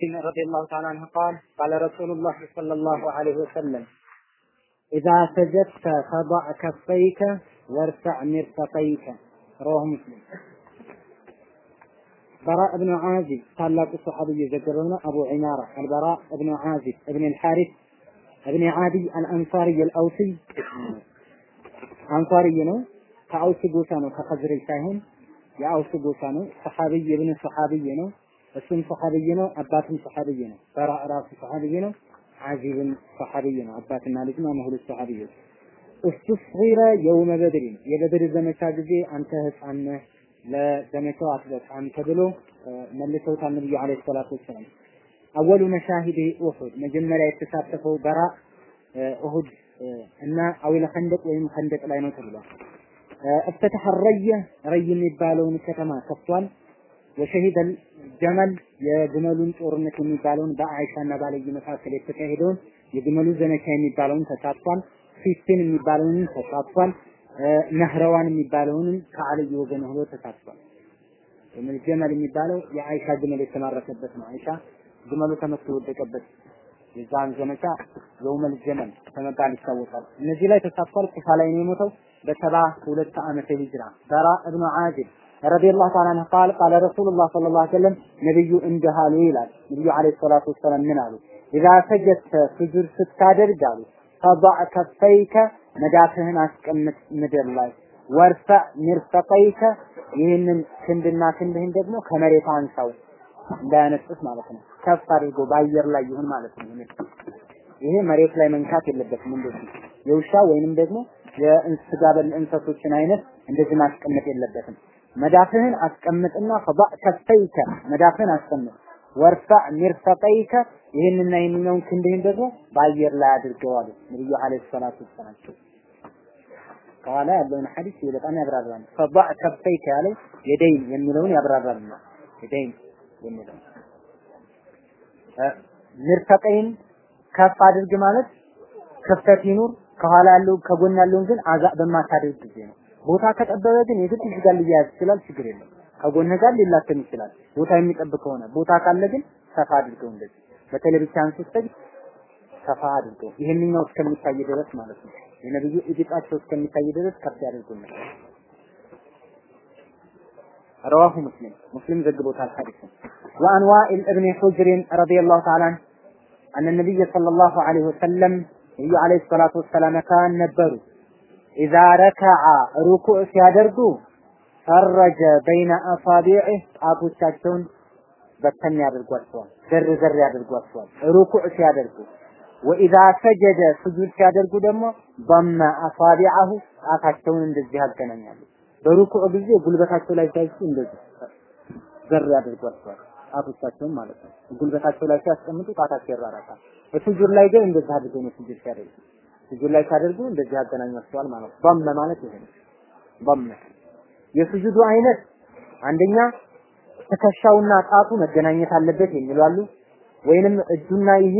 رضي الله تعالى عنه قال قال رسول الله صلى الله عليه وسلم إذا سجدت فضع كفيك وارفع مرفقيك رواه مسلم براء بن عازب ታላቁ ሰሐቢይ የዘገበው ነው። አቡ ዒማራ አልበራእ እብኑ ዓዚብ እብን አልሐሪስ እብን ዓዲይ አልአንሳሪ አልአውሲ አንሳሪ ነው። ከአውስ ጎሳ ነው፣ ከኸዝረጅ ሳይሆን የአውስ ጎሳ ነው። ሰሐቢይ እብን ሰሐቢይ ነው። እሱም ሰሐቢይ ነው፣ አባቱም ሰሐቢይ ነው። በራእ ራሱ ሰሐቢይ ነው። ዓዚብም ሰሐቢይ ነው። አባትና ልጅ ነው። ሁለት ሰሐቢዮች እስቱስጊረ የውመ በድሪን የበድር ዘመቻ ጊዜ አንተ ህፃን ነህ ለዘመቻው አትበቃም ተብሎ መልሰውታል ነብዩ አለይሂ ሰላቱ ወሰላም። አወሉ መሻሂድ ኡሁድ መጀመሪያ የተሳተፈው በራ ኡሁድ እና አዊለ ኸንደቅ ወይም ኸንደቅ ላይ ነው ተብሏል። እፍተተሐ ረየ ረይ የሚባለውን ከተማ ከፍቷል። ወሸሂደ ጀመል የግመሉን ጦርነት የሚባለውን በአይሻና ባለይ መካከል የተካሄደውን የግመሉ ዘመቻ የሚባለውን ተሳትፏል። ፊስቲን የሚባለውን ተሳትፏል። ነህረዋን የሚባለውንም ከአልይ ወገን ሆኖ ተሳትፏል። ጀመል የሚባለው የአይሻ ግመል የተማረከበት ነው። አይሻ ግመሉ ተመቶ የወደቀበት የዛን ዘመቻ የውመል ጀመል በመባል ይታወቃል። እነዚህ ላይ ተሳትፏል። ኩፋ ላይ ነው የሞተው በሰባ ሁለት ዓመተ ሂጅራ በራ እብኑ ዓዚብ ረዲየላሁ ተዓላ ዐንሁ ቃል ቃለ ረሱሉላህ ሰለላሁ ዐለይሂ ወሰለም ነብዩ እንዲህ አሉ ይላል። ነብዩ ዐለይሂ ሰላቱ ወሰላም ምን አሉ? ኢዛ ሰጀድተ ስጁድ ስታደርግ አሉ ፈضع ከፈይከ መዳፍህን አስቀምጥ ምድር ላይ ወርፈዕ ሚርፈቀይከ ይህንን ክንድና ክንድህን ደግሞ ከመሬት አንሳው እንዳያነጥፍ ማለት ነው። ከፍ አድርጎ በአየር ላይ ይሁን ማለት ነው። ይሄ መሬት ላይ መንካት የለበትም። እንደዚህ የውሻ ወይንም ደግሞ የስጋ በል እንሰሶችን አይነት እንደዚህ ማስቀመጥ የለበትም። መዳፍህን አስቀምጥና ፈضዕ ከፈይከ መዳፍህን አስቀምጥ ወርፈዕ ሚርፈቀይከ ይህንና ይህንኛውን ክንድህን ደግሞ በአየር ላይ አድርገው አሉ ነቢዩ ሰላቱ ወሰላም። ከኋላ ያለውን ሐዲስ በጣም ያብራራል። ፈضዕ ከፈይከ ያለው የደይን የሚለውን ያብራራል። የደይን የሚለው ምርፈቀይን ከፍ አድርግ ማለት ክፍተት ይኑር፣ ከኋላ ያለው ከጎን ያለውን ግን አዛ በማታደርግ ጊዜ ነው። ቦታ ከጠበበ ግን የግድ እዚህ ጋር ሊያያዝ ይችላል፣ ችግር የለም። ከጎን ጋር ሊላተም ይችላል። ቦታ የሚጠብቅ ከሆነ ቦታ ካለ ግን ሰፋ አድርገው እንደዚህ በተለይ ብቻ አንስተህ ሰፋ አድርገው ይሄንኛው እስከሚታይ ድረስ ማለት ነው። የነብዩ እጅጣቸው እስከሚታይ ድረስ ከፍ ያድርጉ። رواه مسلم مسلم ዘግቦታል ሐዲሱን وعن وائل ابن حجر رضي الله تعالى عنه أن النبي صلى الله عليه وسلم ነብዩ عليه الصلاة والسلام كان ነበሩ ኢዛ ረከዐ ሩኩዕ ሲያደርጉ ፈረጀ በይነ አሳቢዕህ ጣቶቻቸውን በተን ያደርጓቸዋል፣ ዘር ዘር ያደርጓቸዋል ሩኩዕ ሲያደርጉ። ወኢዛ ሰጀደ ስጁድ ሲያደርጉ ደግሞ በመ አሳቢዐሁ ጣታቸውን እንደዚህ ያገናኛሉ። በሩኩዕ ጊዜ ጉልበታቸው ላይ ሳይሱ እንደዚህ ዘር ያደርጓቸዋል ጣቶቻቸውን ማለት ነው። ጉልበታቸው ላይ ሲያስቀምጡ ጣታቸው ይራራቃል። በስጁድ ላይ ግን እንደዚህ አድርገው ነው ስጁድ ሲያደርጉ ስጁድ ላይ ሲያደርጉ እንደዚህ ያገናኟቸዋል ማለት ነው። በመ ማለት ይሄ ነው። በመ የስጁዱ አይነት አንደኛ ትከሻውና ጣቱ መገናኘት አለበት የሚሉ አሉ። ወይንም እጁና ይሄ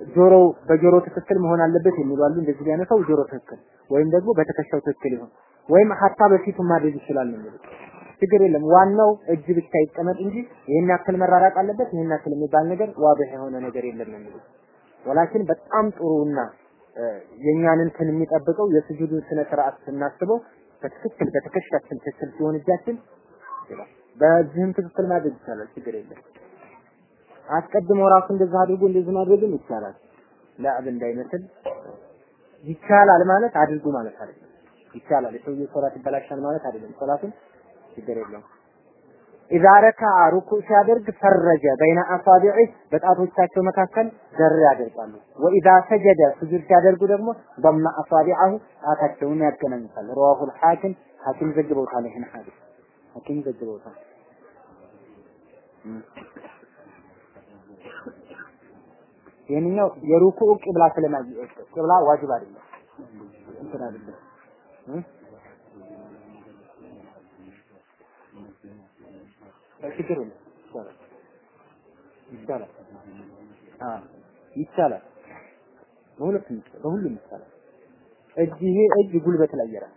ጆሮ በጆሮ ትክክል መሆን አለበት የሚሉ አሉ። እንደዚህ ቢያነሳው ጆሮ ትክክል ወይም ደግሞ በትከሻው ትክክል ይሁን ወይም ሀታ በፊቱ ማድረግ ይችላል የሚሉ ችግር የለም። ዋናው እጅ ብቻ ይቀመጥ እንጂ ይሄን ያክል መራራቅ አለበት ይሄን ያክል የሚባል ነገር ዋድህ የሆነ ነገር የለም የሚሉ ወላኪን በጣም ጥሩና የኛን እንትን የሚጠብቀው የስጁዱ ስነ ስርዓት ስናስበው በትክክል በትከሻችን ትክክል ሲሆን እጃችን በዚህም ትክክል ማድረግ ይቻላል። ችግር የለም። አስቀድሞ ራሱ እንደዛ አድርጎ እንደዚህ ማድረግም ይቻላል። ለአብ እንዳይመስል ይቻላል ማለት አድርጉ ማለት አይደለም። ይቻላል። የሰውዬው ሶላት ይበላሻል ማለት አይደለም። ሶላቱን ችግር የለውም። ኢዛ ረከዐ ሩኩዕ ሲያደርግ ፈረጀ በይነ አሳቢዕ በጣቶቻቸው መካከል ዘር ያደርጋሉ። ወኢዛ ሰጀደ ስጁድ ሲያደርጉ ደግሞ በመ አሳቢዐሁ ጣታቸውን ያገናኙታል። ረዋሁል ሐኪም ሐኪም ዘግበውታል። ይህን ሐዲስ ሐኪም ዘግበውታል። ይህንኛው የሩኩዕ ቂብላ ስለማይወጥ ቂብላ ዋጅብ አይደለም እንትን አይደለም ችግር ይቻላል ይቻላል በሁለቱም በሁሉም ይቻላል እጅ ይሄ እጅ ጉልበት ላይ ይራል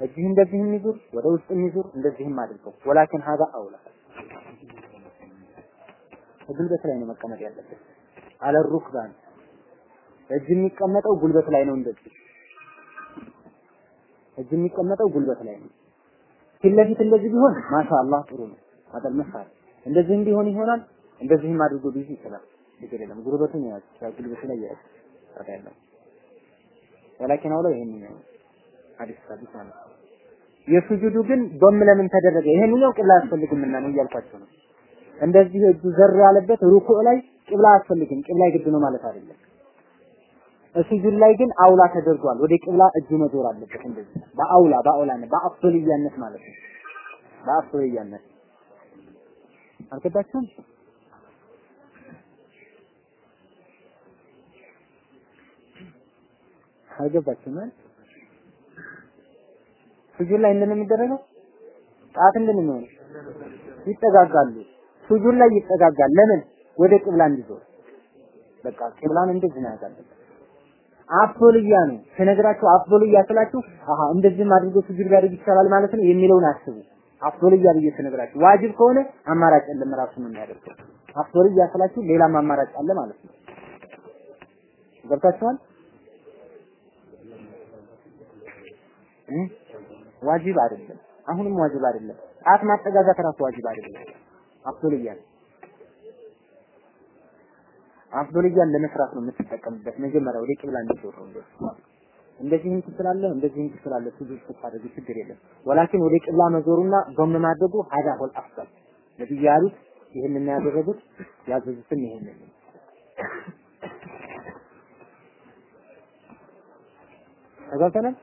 እጅህ እንደዚህ የሚዙር ወደ ውስጥ የሚዙር እንደዚህም አድርገው። ወላኪን ሀዛ አውላ። ጉልበት ላይ ነው መቀመጥ ያለበት። አለ ሩክባን። እጅ የሚቀመጠው ጉልበት ላይ ነው። እንደዚህ። እጅ የሚቀመጠው ጉልበት ላይ ነው። ፊት ለፊት እንደዚህ ቢሆን ማሻአላህ ጥሩ ነው። አጠል መሳል እንደዚህ እንዲሆን ይሆናል። እንደዚህም አድርጎ ቢይዝ ይችላል። ችግር የለም። ጉልበቱን ያዝ፣ ላይ ያዝ ታዲያ ወላኪን አውለው ይሄን ነው ሐዲስ ማለት ነው። የሱጁዱ ግን ዶም ለምን ተደረገ? ይሄንኛው ቂብላ አያስፈልግምና ነው እያልኳቸው ነው። እንደዚህ እጁ ዘር ያለበት ሩኩዕ ላይ ቂብላ አያስፈልግም። ቂብላ ግድ ነው ማለት አይደለም። ሱጁድ ላይ ግን አውላ ተደርጓል። ወደ ቂብላ እጁ መዞር አለበት። እንደዚህ በአውላ በአውላ ነው በአፍዶልያነት ማለት ነው። በአፍዶልያነት አልገባችሁም? አልገባችሁም? ሱጁድ ላይ እንደምን የሚደረገው ጣት እንደምን ነው ይጠጋጋሉ። ሱጁድ ላይ ይጠጋጋል። ለምን? ወደ ቂብላ እንዲዞር በቃ ቂብላን እንደዚህ ነው ያጋለጠ አፍዶልያ ነው ስነግራችሁ አፍዶልያ ስላችሁ አሃ እንደዚህም አድርጎ ሱጁድ ሊያደርግ ይቻላል ማለት ነው የሚለውን አስቡ። አፍዶልያ ብዬ ስነግራችሁ ዋጅብ ከሆነ አማራጭ የለም ራሱ ነው የሚያደርገው። አፍዶልያ ስላችሁ ሌላም አማራጭ አለ ማለት ነው። ገብታችኋል? ዋጅብ አይደለም። አሁንም ዋጅብ አይደለም። ጣት ማጠጋጋት ራሱ ዋጅብ አይደለም። አፍዶልያ አፍዶልያን ለመስራት ነው የምትጠቀምበት። መጀመሪያ ወደ ቂብላ ነው። እንደዚህም ትችላለህ፣ እንደዚህም ትችላለህ። ሱጁድ ስታደርግ ችግር የለም። ወላኪን ወደ ቂብላ መዞሩና ጎም ማድረጉ ሀዳ ሆል አፍዳል ነብዩ ያሉት ይህንን ያደረጉት ያዘዙትም ይሄንን ነው። ተገብተናል።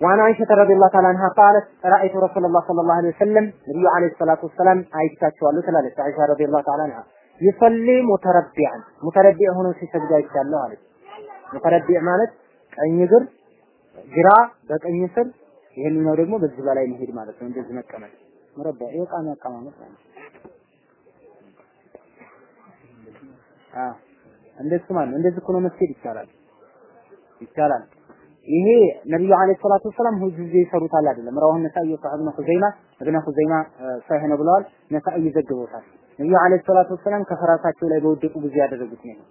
وعن عائشة رضي الله تعالى عنها قالت رأيت رسول الله صلى الله عليه وسلم نبي عليه الصلاة والسلام عائشة شوالو تلالت عائشة رضي الله تعالى عنها ይሰሊ ሙተረቢዐን ሙተረቢዕ ሆኖ ሲሰግድ አይቻለሁ አለች። ሙተረቢዕ ማለት ቀኝ እግር ግራ በቀኝ ስር ይሄንኛው ደግሞ በዚህ በላይ መሄድ ማለት ነው። እንደዚህ መቀመጥ ሙረቢዕ የቃሚ አቀማመጥ ማለት አ እንደሱ ማለት እንደዚህ እኮ ነው ይቻላል ይቻላል። ይሄ ነብዩ አለይሂ ሰላቱ ወሰላም ሁሉ ጊዜ ይሰሩታል አይደለም። ረዋሁ ነሳኢ ወሰሐብ ነው ሁዘይማ እብነ ሁዘይማ ሰሂህ ነው ብለዋል። ነሳኢ ይዘግበውታል። ነብዩ አለይሂ ሰላቱ ወሰላም ከፈረሳቸው ላይ በወደቁ ጊዜ ያደረጉት ነው።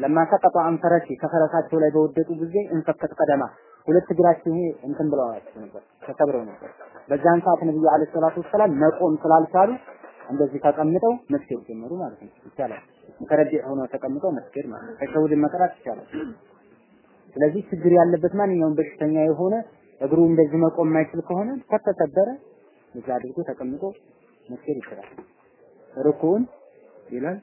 ለማ ሰቀጡ አን ከፈረሳቸው ላይ በወደቁ ጊዜ እንፈከት ቀደማ ሁለት እግራቸው ይሄ እንትን ብለዋቸው ነበር፣ ተሰብረው ነበር። በዛን ሰዓት ነብዩ አለይሂ ሰላቱ ወሰላም መቆም ስላልቻሉ እንደዚህ ተቀምጠው መስገድ ጀመሩ ማለት ነው። ይቻላል። ሙተረቢዕ ሆኖ ተቀምጠው መስገድ ማለት ተሸውድን መቅራት ይቻላል። ስለዚህ ችግር ያለበት ማንኛውም በሽተኛ የሆነ እግሩ እንደዚህ መቆም የማይችል ከሆነ ከተሰበረ እዛ አድርጎ ተቀምጦ መስገድ ይችላል። ሩኩን ይላል።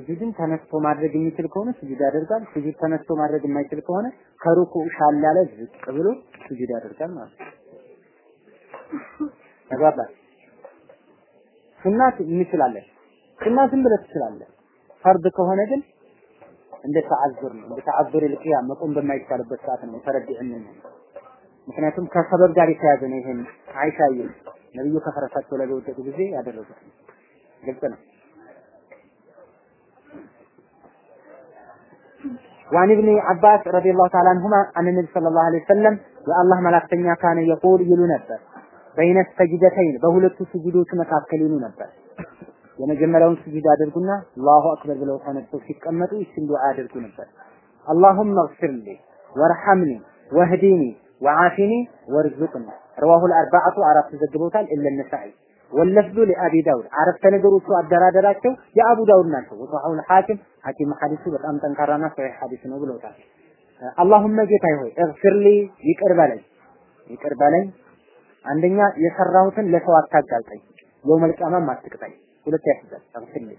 ስጁድን ተነስቶ ማድረግ የሚችል ከሆነ ስጁድ ያደርጋል። ስጁድ ተነስቶ ማድረግ የማይችል ከሆነ ከሩኩ ሻል ያለ ዝቅ ብሎ ስጁድ ያደርጋል ማለት ነው። ተግባባል። ሱና እንችላለን። ሱና ብለህ ትችላለህ። ፈርድ ከሆነ ግን እንደ ተዓዝር ነው። እንደ ተዓዝር ልቅያም መቆም በማይቻልበት ሰዓት ነው ነው። ምክንያቱም ከሰበብ ጋር የተያዘ ነው። ይሄን አይሻዬ ነብዩ ከፈረሳቸው ላይ በወደቁ ጊዜ ያደረጉት ግልጽ ነው። وعن ابن عباس رضي الله تعالى عنهما أن النبي صلى الله عليه وسلم የአላህ መላእክተኛ ካነ የቁል ይሉ ነበር በይነ ሰጅደተይን በሁለቱ ስጁዶች መካከል ይሉ ነበር የመጀመሪያውን ስጁድ አድርጉና አላሁ አክበር ብለው ተነስተው ሲቀመጡ ይችን ዱዓ ያደርጉ ነበር። አላሁመ እግፊርሊ ወርሐምኒ ወህዲኒ ወዓፊኒ ወርዙቅኒ ረዋሁ አልአርባዓቱ አራት ዘግበውታል። ኢለ ነሳኢ ወለፍዙ ሊአቢ ዳውድ አረፍተ ነገሮቹ አደራደራቸው የአቡ ዳውድ ናቸው። وصححه الحاكم ሐኪም ሐዲሱ በጣም ጠንካራና ሰሒህ ሐዲስ ነው ብለውታል። اللهم ጌታዬ ሆይ اغفر لي ይቅር በለኝ ይቅር በለኝ። አንደኛ የሰራሁትን ለሰው አታጋልጠኝ፣ يوم القيامة ም አትቅጣኝ። ሁለት ያስይዛል። اغفر لي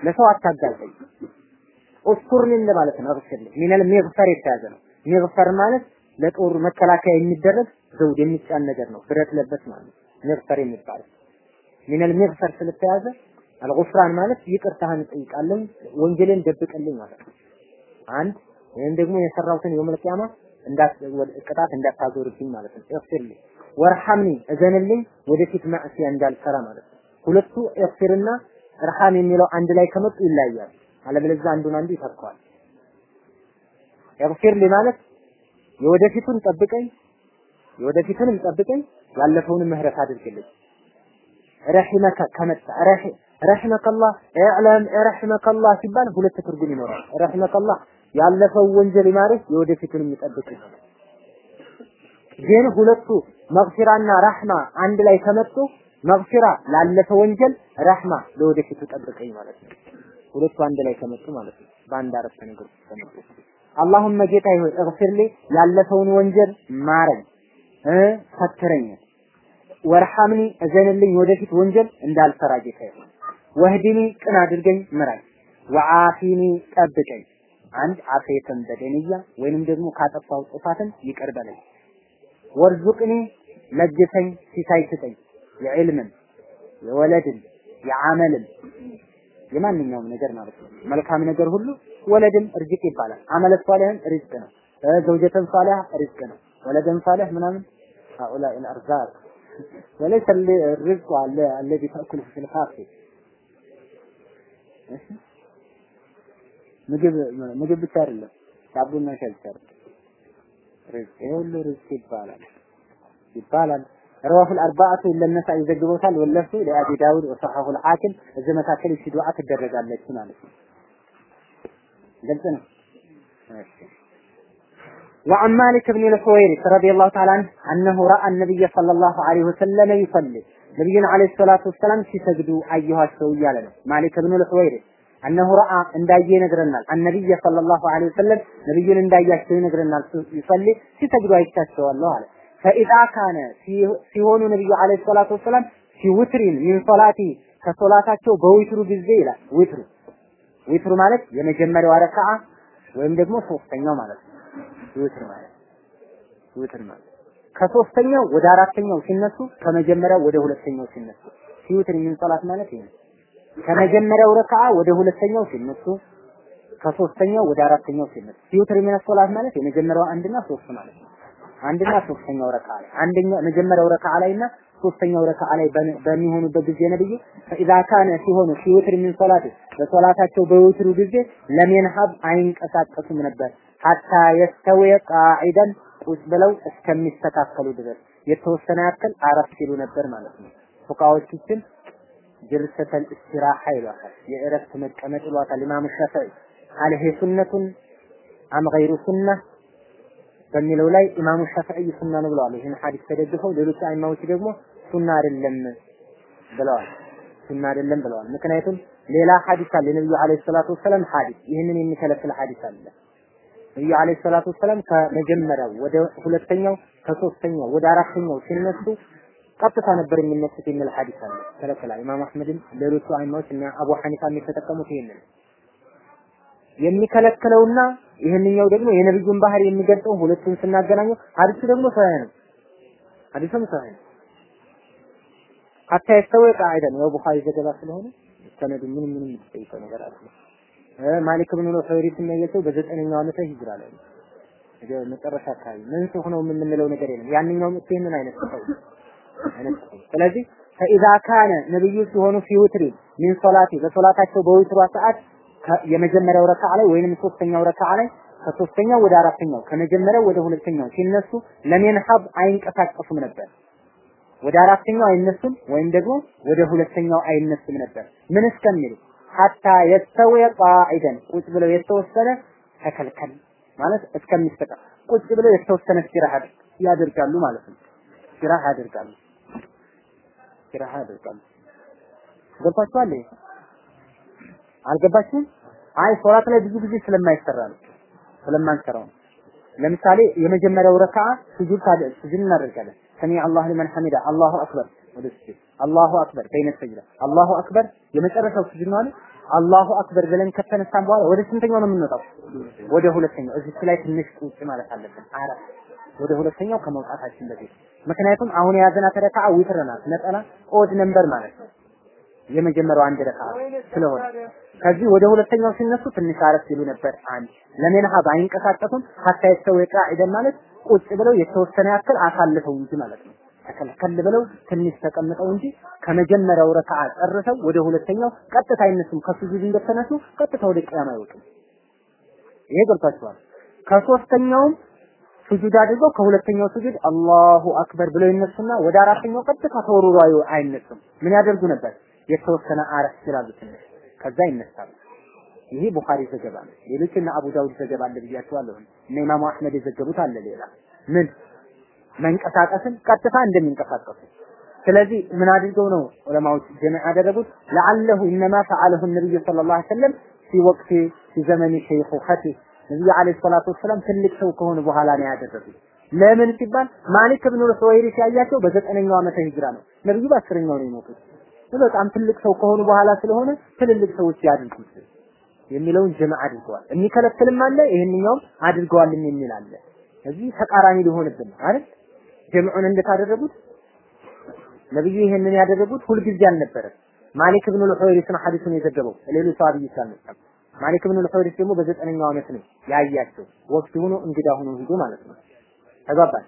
ለሰው አታጋልጠኝ። استرني እንደማለት ነው። اغفر لي من المغفر የተያዘ ነው። المغفر ማለት ለጦር መከላከያ የሚደረግ ዘውድ የሚጫን ነገር ነው። ብረት ለበስ ማለት ነው። المغفر የሚባለው من المغفر ስለተያዘ الغفران ማለት ይቅርታህን እጠይቃለሁ፣ ወንጀልን ደብቅልኝ ማለት ነው። አንድ ወይም ደግሞ የሰራሁትን يوم القيامة እንዳት ቅጣት እንዳታዞርብኝ ማለት ነው። እግፊርሊ ወርሐምኒ እዘንልኝ፣ ወደፊት ማዕሲያ እንዳልሰራ ማለት ነው። ሁለቱ እግፊርና እርሃም የሚለው አንድ ላይ ከመጡ ይለያያል። አለበለዚያ አንዱን አንዱ ይተካዋል። እግፊርሊ ማለት የወደፊቱን ጠብቀኝ፣ የወደፊቱንም ጠብቀኝ፣ ያለፈውንም ምህረት አድርግልኝ። ረሂመከ ከመጣ ረሂመከላህ ኢዕለም ረሂመከላህ ሲባል ሁለት ትርጉም ይኖራል። ረሂመከላህ ያለፈው ወንጀል ይማርህ የወደፊቱን የሚጠብቅ ግን ሁለቱ መግፊራና ረህማ አንድ ላይ ከመጡ መግፊራ ላለፈ ወንጀል ረህማ ለወደፊቱ ጠብቀኝ ማለት ነው። ሁለቱ አንድ ላይ ከመጡ ማለት ነው። በአንድ አረፍተ ነገር ከመጡ አላሁመ ጌታዬ ሆይ እግፊርሊ ያለፈውን ወንጀል ማረኝ ፈትረኝ ወርሐምኒ እዘንልኝ ወደፊት ወንጀል እንዳልሰራ ጌታዬ ሆይ። ወህዲኒ ቅን አድርገኝ ምራኝ። ወዓፊኒ ጠብቀኝ። አንድ አፌተን በደንያ ወይንም ደግሞ ካጠፋው ጥፋትን ይቅር በለኝ። ወርዙቅኒ ለግሰኝ ሲሳይ ስጠኝ። የዕልምን የወለድን የዓመልን የማንኛውም ነገር ማለት ነው። መልካም ነገር ሁሉ ወለድም እርዝቅ ይባላል። አመለ ሷሊህን ሪዝቅ ነው። ዘውጀተን ሷሊህ ሪዝቅ ነው ولد صالح من هؤلاء الأرزاق. وليس الرزق الذي تأكله في الحافي نجيب ምግብ ብቻ አይደለም ዳቦና ሻይ ብቻ رزق ሪዝቅ ይሄ ሁሉ ሪዝቅ ይባላል ይባላል رواه الأربعة إلا النساء يزجبوتال واللفظ لأبي داود وصححه الحاكم. إذا متاكل في دعاء الدرجات على الاسم على الاسم وعن مالك بن الحويرث رضي الله تعالى عنه أنه رأى النبي صلى الله عليه وسلم يصلي ነብዩን አለይሂ ሰላቱ ወሰላም ሲሰግዱ አየኋቸው እያለ ነው ማሊክ ብኑ ልሑወይሪስ አነሁ ረአ እንዳየ ይነግረናል አነቢይ ሰለላሁ ዐለይሂ ወሰለም ነብዩን እንዳያቸው ይነግረናል ይሰሊ ሲሰግዱ አይቻቸዋለሁ አለ ፈኢዛ ካነ ሲሆኑ ነብዩ አለይሂ ሰላቱ ወሰላም ሲውትሪን ሚን ሶላቲ ከሶላታቸው በዊትሩ ጊዜ ይላል ዊትሩ ዊትሩ ማለት የመጀመሪያው ረካዓ ወይም ደግሞ ሶስተኛው ማለት ነው ዊትር ማለት ዊትር ማለት ከሶስተኛው ወደ አራተኛው ሲነሱ ከመጀመሪያው ወደ ሁለተኛው ሲነሱ። من صلاة ማለት ይሄ ከመጀመሪያው ረካዓ ወደ ሁለተኛው ሲነሱ ከሶስተኛው ወደ አራተኛው ሲነሱ። من صلاة ማለት የመጀመሪያው አንድና ሶስት ማለት ነው። አንድና ሶስተኛው ረካዓ ላይ አንደኛ መጀመሪያው ረካዓ ላይና ሶስተኛው ረካዓ ላይ በሚሆኑበት ጊዜ ነብዩ فإذا كان ሲሆኑ من صلاة በሶላታቸው በዊትሩ ጊዜ لم ينهض አይንቀሳቀሱም ነበር حتى يستوي قاعدا ቁጭ ብለው እስከሚስተካከሉ ድረስ የተወሰነ ያክል አረፍ ሲሉ ነበር ማለት ነው። ፉቀሃዎች جلسة الاستراحة ይሏታል። የእረፍት መቀመጥ ይሏታል። ኢማሙ ሻፊዒ هل هي سنة أم غير سنة በሚለው ላይ ኢማሙ ሻፊዒ ሱና ነው ብለዋል። ይህን ሐዲስ ተደግፈው ሌሎች አይማዎች ደግሞ ሱና አይደለም ብለዋል። ሱና አይደለም ብለዋል። ምክንያቱም ሌላ ሐዲስ አለ የነብዩ አለይሂ ሰላቱ ወሰለም ሐዲስ ይህንን የሚከለክል ሐዲስ አለ። ነብዩ አለይሂ ሰላቱ ወሰለም ከመጀመሪያው ወደ ሁለተኛው ከሶስተኛው ወደ አራተኛው ሲነሱ ቀጥታ ነበር የሚነሱት የሚል ሐዲስ አለ። ከለከላ ኢማም አህመድም ሌሎቹ አይማዎች እና አቡ ሐኒፋም የተጠቀሙት ይሄንን የሚከለክለውና ይህንኛው ደግሞ የነብዩን ባህሪ የሚገልጸው ሁለቱን ስናገናኘው ሐዲሱ ደግሞ ሰሂህ ነው። ሐዲሱም ሰሂህ ነው። ሐታ ያው ቡኻሪ ዘገባ ስለሆነ ሰነዱ ምንም ምንም የሚጠይቀው ነገር አለ። ማሊክ ብን ኑፈይሪስ የሚያየው በዘጠነኛው ዓመተ ሂጅራ ላይ ነው። መጨረሻ አካባቢ መንሱህ ነው የምንለው ነገር የለም። ያንኛው ይህንን አይነት ስለዚህ ፈኢዛ ካነ ነብዩ ሲሆኑ ፊ ሚን ሶላቲ በሶላታቸው በዊትሯ ሰዓት የመጀመሪያው ረካዓ ላይ ወይንም ሶስተኛው ረካዓ ላይ ከሶስተኛው ወደ አራተኛው ከመጀመሪያው ወደ ሁለተኛው ሲነሱ ለሜንሀብ አይንቀሳቀሱም ነበር። ወደ አራተኛው አይነሱም ወይም ደግሞ ወደ ሁለተኛው አይነሱም ነበር። ምን እስከሚሉ ሐታ የስተወ ቃዒደን ቁጭ ብለው የተወሰነ ተከልከል ማለት እስከሚስተካ ቁጭ ብለው የተወሰነ እስቲራሃ ያደርጋሉ ማለት ነው። እስቲራሃ ያደርጋሉ። እስቲራሃ ያደርጋሉ። ገብታችኋል? አልገባችሁም? አይ ሶላት ላይ ብዙ ጊዜ ስለማይሰራ ነው ስለማንሰራው ነው። ለምሳሌ የመጀመሪያው ረካዓ ስጁድ ስጁድ እናደርጋለን። سمع الله لمن حمده الله أكبر ወደ ስጁድ الله أكبر بين السجدة الله أكبر የመጨረሻው ስጁድ ነው አይደል? الله أكبر ብለን ከተነሳን በኋላ ወደ ስንተኛው ነው የምንወጣው? ወደ ሁለተኛው። እዚህ ላይ ትንሽ ቁጭ ማለት አለብን። አራት ወደ ሁለተኛው ከመውጣታችን በፊት ምክንያቱም አሁን የያዘናት ረካዓ ዊትር ነጠላ odd number ማለት ነው። የመጀመሪያው አንድ ረካዓ ስለሆነ ከዚህ ወደ ሁለተኛው ሲነሱ ትንሽ አረፍ ሲሉ ነበር። አንድ لم ينهض አይንቀሳቀሱም። حتى يستوي قاعدا ማለት ቁጭ ብለው የተወሰነ ያክል አሳልፈው እንጂ ማለት ነው። ተደልደል ብለው ትንሽ ተቀምጠው እንጂ ከመጀመሪያው ረካዓ ጨርሰው ወደ ሁለተኛው ቀጥታ አይነሱም። ከሱጁድ እንደተነሱ ቀጥታ ወደ ቅያማ አይወጡም። ይሄ ገብቷችኋል። ከሶስተኛውም ሱጁድ አድርገው ከሁለተኛው ሱጁድ አላሁ አክበር ብለው ይነሱና ወደ አራተኛው ቀጥታ ተወርውረው አይነሱም። ምን ያደርጉ ነበር? የተወሰነ አረፍ ይላሉ ትንሽ፣ ከዛ ይነሳሉ። ይሄ ቡኻሪ ዘገባ ነው። ሌሎች እና አቡ ዳውድ ዘገባ አለ ብያቸዋለሁ። እነ ኢማሙ አህመድ የዘገቡት አለ ሌላ ምን መንቀሳቀስን ቀጥታ እንደሚንቀሳቀሱ ስለዚህ ምን አድርገው ነው ዑለማዎች ጀምዕ ያደረጉት? ለዓለሁ ኢነማ ፈዓለሁ ነብዩ ሰለላሁ ዐለይሂ ወሰለም ፊ ወቅቲ ፊ ዘመኒ ሸይኹኸቲ ነብዩ ዐለይሂ ሰላቱ ወሰላም ትልቅ ሰው ከሆኑ በኋላ ነው ያደረጉት። ለምን ሲባል ማሊክ ብኑ ሱወይሪ ሲያያቸው በዘጠነኛው ዓመተ ሂጅራ ነው። ነብዩ በአስረኛው ነው የሞቱት። በጣም ትልቅ ሰው ከሆኑ በኋላ ስለሆነ ትልልቅ ሰዎች ያድርጉት የሚለውን ጀምዕ አድርገዋል። የሚከለክልም አለ፣ ይሄንኛውም አድርገዋልም የሚል አለ። እዚህ ተቃራኒ ሊሆንብን አይደል? ጀምዑን እንደታደረጉት ነብዩ ይሄንን ያደረጉት ሁልጊዜ አልነበረም። ማሊክ ብኑ ልሑይሪስ ነው ሐዲሱን የዘገበው ሌሎች ሰሃቢዎች አልመጣም። ማሊክ ብኑ ልሑይሪስ ደግሞ በዘጠነኛው ዓመት ነው ያያቸው። ወቅት ሆኖ እንግዳ ሆኖ ሂዶ ማለት ነው። ተግባባን።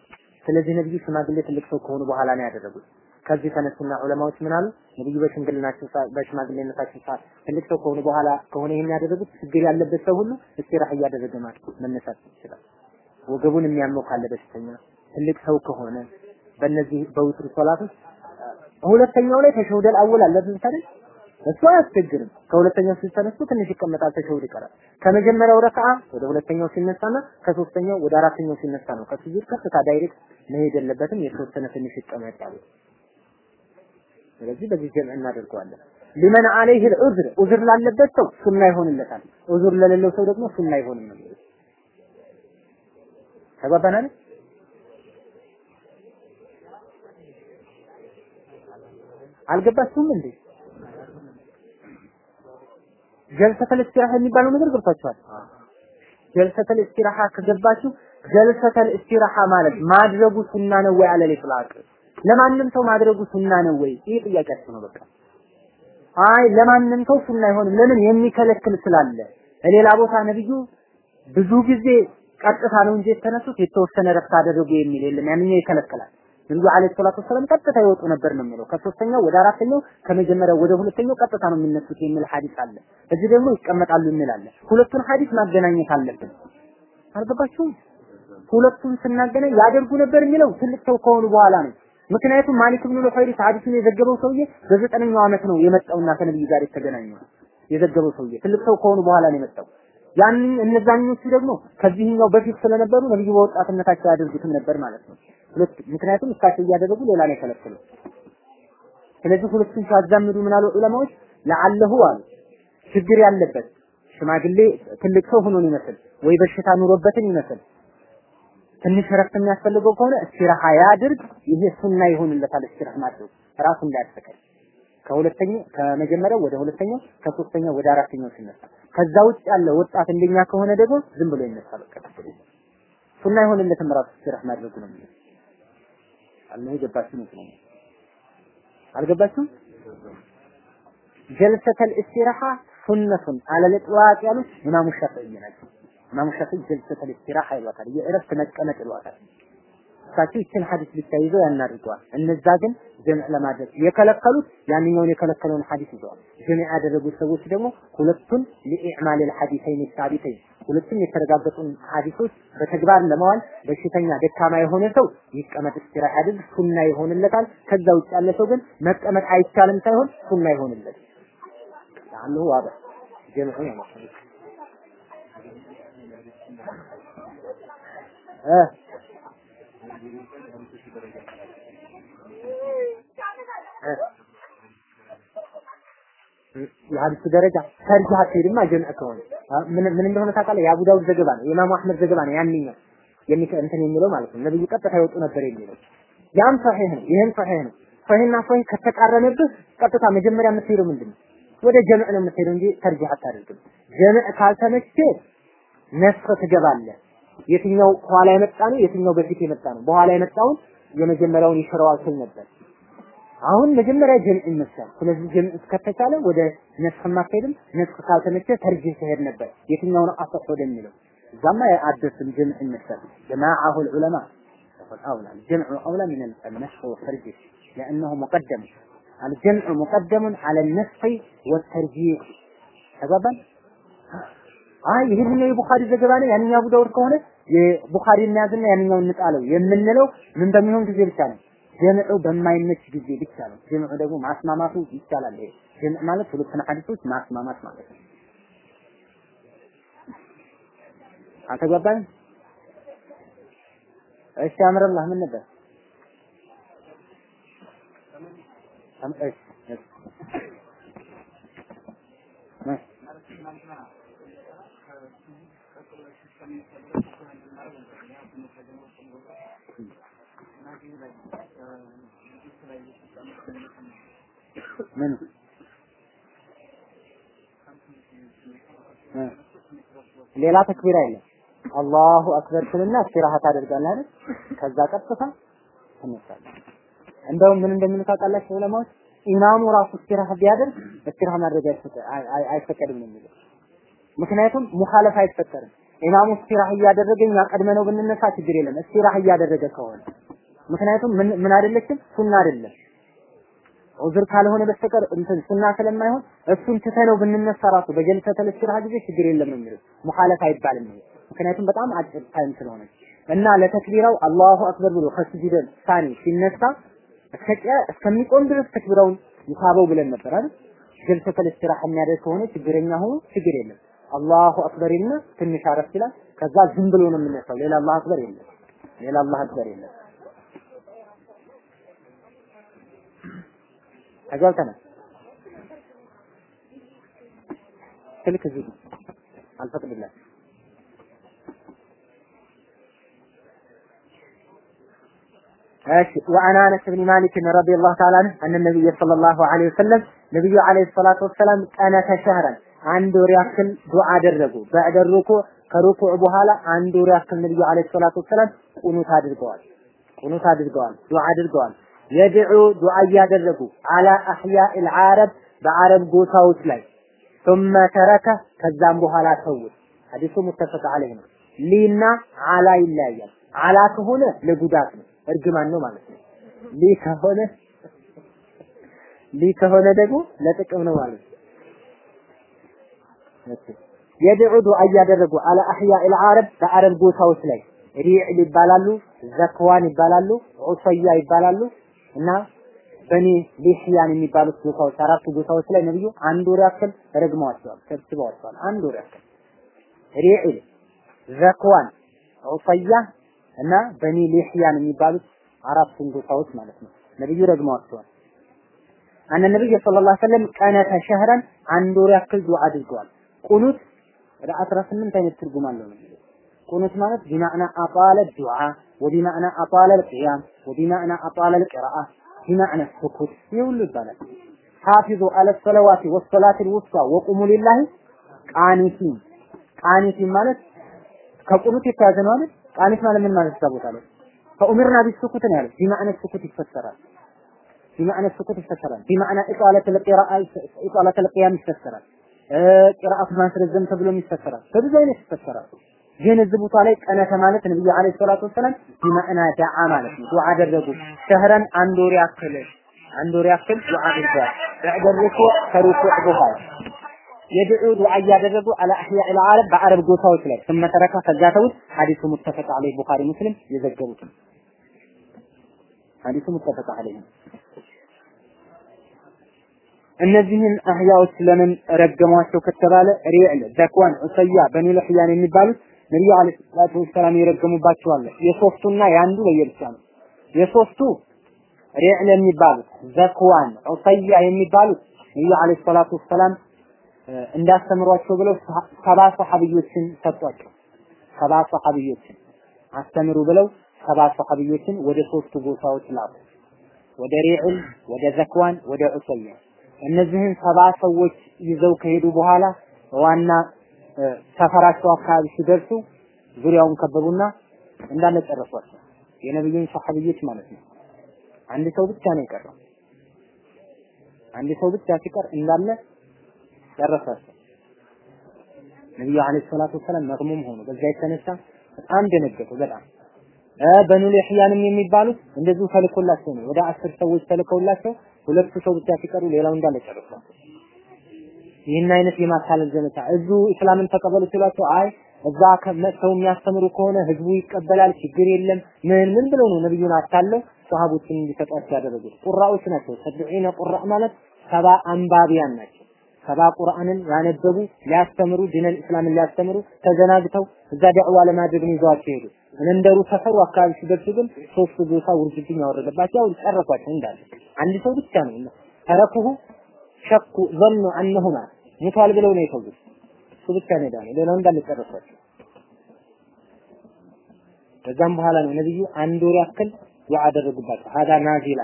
ስለዚህ ነብዩ ሽማግሌ ትልቅ ሰው ከሆኑ በኋላ ነው ያደረጉት። ከዚህ ተነሱና ዑለማዎች ምን አሉ? ነብዩ በሽምግልናቸው በሽማግሌነታቸው ሰዓት ትልቅ ሰው ከሆኑ በኋላ ከሆነ ይሄን ያደረጉት ችግር ያለበት ሰው ሁሉ እስቲራህ እያደረገ ማለት መነሳት ይችላል። ወገቡን የሚያመው ካለ በሽተኛ ትልቅ ሰው ከሆነ በእነዚህ በውትር ውስጥ ሁለተኛው ላይ التشهد الأول አለ አይደል? እሱ አያስቸግርም። ከሁለተኛው ሲነሱ ትንሽ ይቀመጣል፣ ተሸሁድ ይቀራል። ከመጀመሪያው ረክዓ ወደ ሁለተኛው ሲነሳና ከሶስተኛው ወደ አራተኛው ሲነሳ ነው። ከስጁድ ቀጥታ direct መሄድ የለበትም። የተወሰነ ትንሽ ይቀመጣል። ስለዚህ በዚህ جمع እናደርገዋለን። لمن عليه عذر ዑዝር ላለበት ሰው ሱና ይሆንለታል። ዑዝር ለሌለው ሰው ደግሞ ሱና አይሆንም ነው።? አልገባችሁም እንዴ? جلسة الاستراحة የሚባለው ነገር ገብታችኋል? جلسة الاستراحة ከገባችሁ جلسة الاستراحة ማለት ማድረጉ ሱና ነው ወይ على الإطلاق ለማንም ሰው ማድረጉ ሱና ነው ወይ? ይህ ጥያቄያችሁ ነው። በቃ አይ ለማንም ሰው ሱና አይሆንም። ለምን የሚከለክል ስላለ። ሌላ ቦታ ነብዩ ብዙ ጊዜ ቀጥታ ነው እንጂ የተነሱት የተወሰነ ረፍት አደረጉ የሚል የለም። ያንኛው ይከለክላል። ነብዩ አለይሂ ሰላቱ ወሰለም ቀጥታ ይወጡ ነበር ነው የሚለው። ከሶስተኛው ወደ አራተኛው ከመጀመሪያው ወደ ሁለተኛው ቀጥታ ነው የሚነሱት የሚል ሐዲስ አለ። እዚህ ደግሞ ይቀመጣሉ የሚል አለ። ሁለቱን ሐዲስ ማገናኘት አለብን። አልገባችሁም? ሁለቱን ስናገናኝ ያደርጉ ነበር የሚለው ትልቅ ሰው ከሆኑ በኋላ ነው። ምክንያቱም ማሊክ ብኑ ሉሐይሪስ ሐዲሱን የዘገበው ሰውዬ በዘጠነኛው ዓመት ነው የመጣውና ከነብዩ ጋር የተገናኘው የዘገበው ሰውዬ ትልቅ ሰው ከሆኑ በኋላ ነው የመጣው። ያንን እነዛኞቹ ደግሞ ከዚህኛው በፊት ስለነበሩ ነብዩ በወጣትነታቸው ያደርጉትም ነበር ማለት ነው። ሁለት ምክንያቱም እሳቸው እያደረጉ ሌላ ነው የከለከሉ። ስለዚህ ሁለቱን ሲያዛምዱ ምን አሉ ዑለማዎች ለዓለሁ አሉ ችግር ያለበት ሽማግሌ ትልቅ ሰው ሆኖን ይመስል ወይ በሽታ ኑሮበትን ይመስል ትንሽ እረፍት የሚያስፈልገው ከሆነ እስቲራሃ ያድርግ። ይሄ ሱና ይሆንለታል። እስቲራህ ማድረግ ራሱ እንዳያሰቀል ከሁለተኛው ከመጀመሪያው ወደ ሁለተኛው ከሶስተኛው ወደ አራተኛው ሲነሳ ከዛ ውጭ ያለ ወጣት እንደኛ ከሆነ ደግሞ ዝም ብሎ ይነሳል። በቃ ሱና ይሆንለትም ራሱ እስቲራህ ማድረጉ ነው የሚለው አላህ የገባችሁ ነው አልገባችሁም? ጀልሰተል እስቲራሃ ሱነቱን አለል ኢጥላቅ ያሉት ኢማሙ ሻፊዒ ናቸው። ኢማሙ ሻፊዒ ጀልሰተል ኢስቲራሃ ይሏታል። የእረፍት መቀመጥ ይሏታል። እሳቸው ይችን ሐዲስ ብቻ ይዘው ያናድደዋል። እነዛ ግን ጀምዕ ለማድረግ የከለከሉት ያንኛውን የከለከለውን ሐዲስ ይዘዋል። ጀምዕ ያደረጉት ሰዎች ደግሞ ሁለቱን ሊኢዕማል ልሐዲሰይን ሳቢተይን ሁለቱም የተረጋገጡን ሐዲሶች በተግባር ለማዋል በሽተኛ ደካማ የሆነ ሰው ይቀመጥ እስቲራህ ያድርግ፣ ሱና ይሆንለታል። ከዛ ውጭ ያለ ሰው ግን መቀመጥ አይቻልም ሳይሆን ሱና ይሆንለት ላአንሁ ዋዳ ጀምዑ ነው እ የሐዲሱ ደረጃ ተርጂህ አትሄድማ ጀምዕ ከሆነ ምን ምን እንደሆነ ታውቃለህ? የአቡ ዳውድ ዘገባ ነው፣ የኢማሙ አህመድ ዘገባ ነው። ያንኛው የሚከ እንትን የሚለው ማለት ነው። ነብዩ ቀጥታ ይወጡ ነበር የሚለው ያም ሰሒህ ነው፣ ይሄም ሰሒህ ነው። ሰሒህና ሰሒህ ከተቃረነብህ ቀጥታ መጀመሪያ የምትሄደው ምንድን? ወደ ጀምዕ ነው የምትሄደው እንጂ ተርጂህ አታደርግም። ጀምዕ ካልተመቼ ነስኽ ትገባለህ። የትኛው ኋላ የመጣ ነው፣ የትኛው በፊት የመጣ ነው። በኋላ የመጣውን የመጀመሪያውን ይሽረዋል ስል ነበር። አሁን መጀመሪያ ጀምዕ ይመስላል። ስለዚህ ጀምዕ እስከተቻለ ወደ ነስኽ ማካሄድም ነስኽ ካልተመቸ ተርጂህ ትሄድ ነበር። የትኛው ነው አሰህ ወደሚለው እዛማ አደስም ጀምዕ ይመስላል። جماعه العلماء أولى الجمع أولى من النسخ والترجيح لأنه مقدم الجمع مقدم على النسخ والترجيح تقبل አይ ይሄንን የቡኻሪ ዘገባ ነው ያንን አቡ ዳውድ ከሆነ የቡኻሪ እናያዝና ያንኛውን እንጣለው የምንለው ምን በሚሆን ጊዜ ብቻ ነው? ጀምዑ በማይመች ጊዜ ብቻ ነው። ጀምዑ ደግሞ ማስማማቱ ይቻላል። ይሄ ጀምዕ ማለት ሁለቱን ሐዲሶች ማስማማት ማለት ነው። አልተግባባንም? እሺ አምረላህ ምን ነበር? እሺ ምን ሌላ ተክቢር አይደለም። አላሁ አክበር ስልና እስቲራሃ ታደርጋለህ አይደል? ከዛ ቀጥታ ትነሳለህ። እንደውም ምን እንደምን ታውቃላችሁ ዑለማዎች ኢማሙ ራሱ እስቲራሃ ቢያደርግ እስቲራሃ ማድረግ አይፈቀድም ነው የሚለው። ምክንያቱም ሙኻለፍ አይፈጠርም። ኢማሙ እስቲራህ እያደረገ እኛ ቀድመነው ብንነሳ ችግር የለም። እስቲራህ እያደረገ ከሆነ ምክንያቱም ምን አይደለችም ሱና አይደለም። ዑዝር ካልሆነ በስተቀር እንትን ሱና ስለማይሆን እሱን ትተነው ብንነሳ ራሱ በጀልሰተል እስቲራህ ጊዜ ችግር የለም ነው የሚለው። ሙኻለፍ አይባልም ነው። ምክንያቱም በጣም አጭር time ስለሆነ እና ለተክቢራው الله أكبر ብሎ ከስጁድ ثاني ሲነሳ እስከ እስከሚቆም ድረስ ተክቢራውን ይሳበው ብለን ነበር አይደል? جلسة الاستراحة የሚያደርግ ከሆነ ችግረኛ ሆኖ ችግር የለም። الله أكبر ይልና ትንሽ አረፍ ይላል። ከዛ ዝም ብሎ ነው የምነሳው። ሌላ الله أكبر የለም። ሌላ الله أكبر የለም። ተግባብተናል። ስልክ ዝግ አልፈቅድላችሁ። እሺ ወአን አነስ ብን ማሊክ ረዲየላሁ ተዓላ ዐንሁ አነ ነብይ ሰለላሁ ዐለይሂ ወሰለም ነብዩ ዐለይሂ ሰላቱ ወሰላም ቀነተ ሸህረን አንድ ወር ያክል ዱዓ አደረጉ። በዕደ ሩኩዕ ከሩኩዕ በኋላ አንድ ወር ያክል ነብዩ ዐለይሂ ሰላቱ ወሰላም ቁኑት አድርገዋል። ቁኑት አድርገዋል። ዱዓ አድርገዋል። የድዑ ዱዓ እያደረጉ አላ አህያኢል ዓረብ በአረብ ጎሳዎች ላይ ثم ተረከ ከዛም በኋላ ተውት። ሐዲሱ ሙተፈቅ ዐለይህ ነው። ሊና አላ ይለያያል። አላ ከሆነ ለጉዳት ነው፣ እርግማን ነው ማለት ነው። ሊ ከሆነ ሊ ከሆነ ደግሞ ለጥቅም ነው ማለት ነው። የድዑ ዱዓ እያደረጉ አለ አህያኢል ዓረብ በአረብ ጎሳዎች ላይ ሪዕል ይባላሉ፣ ዘክዋን ይባላሉ፣ ዑሰያ ይባላሉ እና በኒ ሊህያን የሚባሉት ጎሳዎች አራቱ ጎሳዎች ላይ ነብዩ አንድ ወር ያክል ረግመዋቸዋል፣ ሰብስበዋቸዋል። አንድ ወር ያክል ሪዕል፣ ዘክዋን፣ ዑሰያ እና በኒ ሊህያን የሚባሉት አራቱን ጎሳዎች ማለት ነው። ነብዩ ረግመዋቸዋል። አነ ነብይ ሰለላሁ ዐለይሂ ወሰለም ቀነተ ሸህረን አንድ ወር ያክል ዱዓ አድርገዋል። ቁኑት ወደ 18 አይነት ትርጉም አለው ነው። ቁኑት ማለት ቢማዕና አጣለ ዱዓ ወቢማዕና አጣለ ልቅያም ወቢማዕና አጣለ ልቅራአ ቢማዕና ስኩት ይህ ሁሉ ይባላል። ሐፊዙ አለ ሰለዋቲ ወሰላት ልውስጣ ወቁሙ ሊላሂ ቃኒቲን ቃኒቲን ማለት ከቁኑት የተያዘ ነው አይደል? ቃኒት ማለት ምን ማለት ቦታ ላይ ፈኡምርና ቢስኩት ነው ያለው። ቢማዕና ስኩት ይፈሰራል። ቢማዕና ስኩት ይፈሰራል። ቢማዕና ኢጣለት ልቂራአ ኢጣለት ልቅያም ይፈሰራል። ቅራአት ማስረዘም ተብሎ ይፈሰራል። በብዙ አይነት ይፈሰራል። ግን እዚህ ቦታ ላይ ቀነተ ማለት ነብዩ አለይሂ ሰላቱ ወሰለም ቢማዕና ዳዓ ማለት ነው። ዱዓ አደረጉ። ሸህረን አንድ ወር ያክል አንድ ወር ያክል ዱዓ አድርገዋል። በዕደር ሩኩዕ ከሩኩዕ በኋላ የድዑ ዱዓ እያደረጉ አለ አህያ ኢል ዓለም በአረብ ጎሳዎች ላይ ስመተረካ ከዛ ተውት። ሐዲሱ ሙተፈቅ አለይህ ቡኻሪ ሙስሊም የዘገቡት ነው። ሐዲሱ ሙተፈቅ አለይህ እነዚህን አህያዎች ለምን ረገሟቸው ከተባለ ሪዕል፣ ዘክዋን፣ ዑሰያ፣ በኒ የሚባሉት ነቢዩ ዓለይሂ ሰላቱ ወሰላም የረገሙባቸዋል። የሶስቱና የአንዱ ለየብቻ ነው። የሶስቱ ሪዕል የሚባሉት ዘክዋን፣ ዑሰያ የሚባሉት ነቢዩ ዓለይሂ ሰላቱ ወሰላም እንዳስተምሯቸው ብለው ሰባ ሰሐቢዮችን ሰጧቸው። ሰባ ሰሐቢዮችን አስተምሩ ብለው ሰባ ሰሐቢዮችን ወደ ሶስቱ ቦታዎች ላኩ። ወደ ሪዕል፣ ወደ ዘክዋን፣ ወደ ዑሰያ እነዚህን ሰባ ሰዎች ይዘው ከሄዱ በኋላ ዋና ሰፈራቸው አካባቢ ሲደርሱ ዙሪያውን ከበቡና እንዳለ ጨረሷቸው። የነብዩን ሰሐቢዎች ማለት ነው። አንድ ሰው ብቻ ነው የቀረው። አንድ ሰው ብቻ ሲቀር እንዳለ ጨረሷቸው። ነብዩ አለይሂ ሰላቱ ወሰላም መግሙም ሆኑ። በዛ የተነሳ በጣም ደነገጡ። በጣም በኑ ለህያንም የሚባሉት እንደዚሁ ተልኮላቸው ነው። ወደ አስር ሰዎች ተልከውላቸው ሁለቱ ሰው ብቻ ሲቀሩ ሌላው እንዳለ ጨርሷል። ይህን አይነት የማታለል ዘመቻ እዙ እስላምን ተቀበሉ ሲሏቸው አይ እዛ መጥተው የሚያስተምሩ ከሆነ ህዝቡ ይቀበላል፣ ችግር የለም። ምን ምን ብለው ነው ነብዩን አታለው ሰሃቦችን እንዲሰጧቸው ያደረጉት? ቁራዎች ናቸው። ሰብዒነ ቁራ ማለት ሰባ አንባቢያን ናቸው። ሰባ ቁርአንን ያነበቡ ሊያስተምሩ ዲነል እስላምን ሊያስተምሩ ተዘናግተው እዛ ዳዕዋ ለማድረግ ነው ይዘዋቸው ሄዱ። መንደሩ ሰፈሩ አካባቢ ሲደርሱ ግን ሶስቱ ጎሳ ውርጅብኝ ያወረደባቸው ያው ጨረሷቸው እንዳለ አንድ ሰው ብቻ ነው ተረኩሁ ሸኩ ዘኑ አነሁማ ሙቷል ብለው ነው የተውት። እሱ ብቻ ነው የዳነው፣ ሌላው እንዳለ ጨረሷቸው። ከዛም በኋላ ነው ነብዩ አንድ ወር ያክል ዱዓ አደረጉባቸው። ሀዳ ናዚላ